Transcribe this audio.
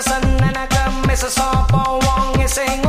Sun and I come, Mrs. Softball one, you sing.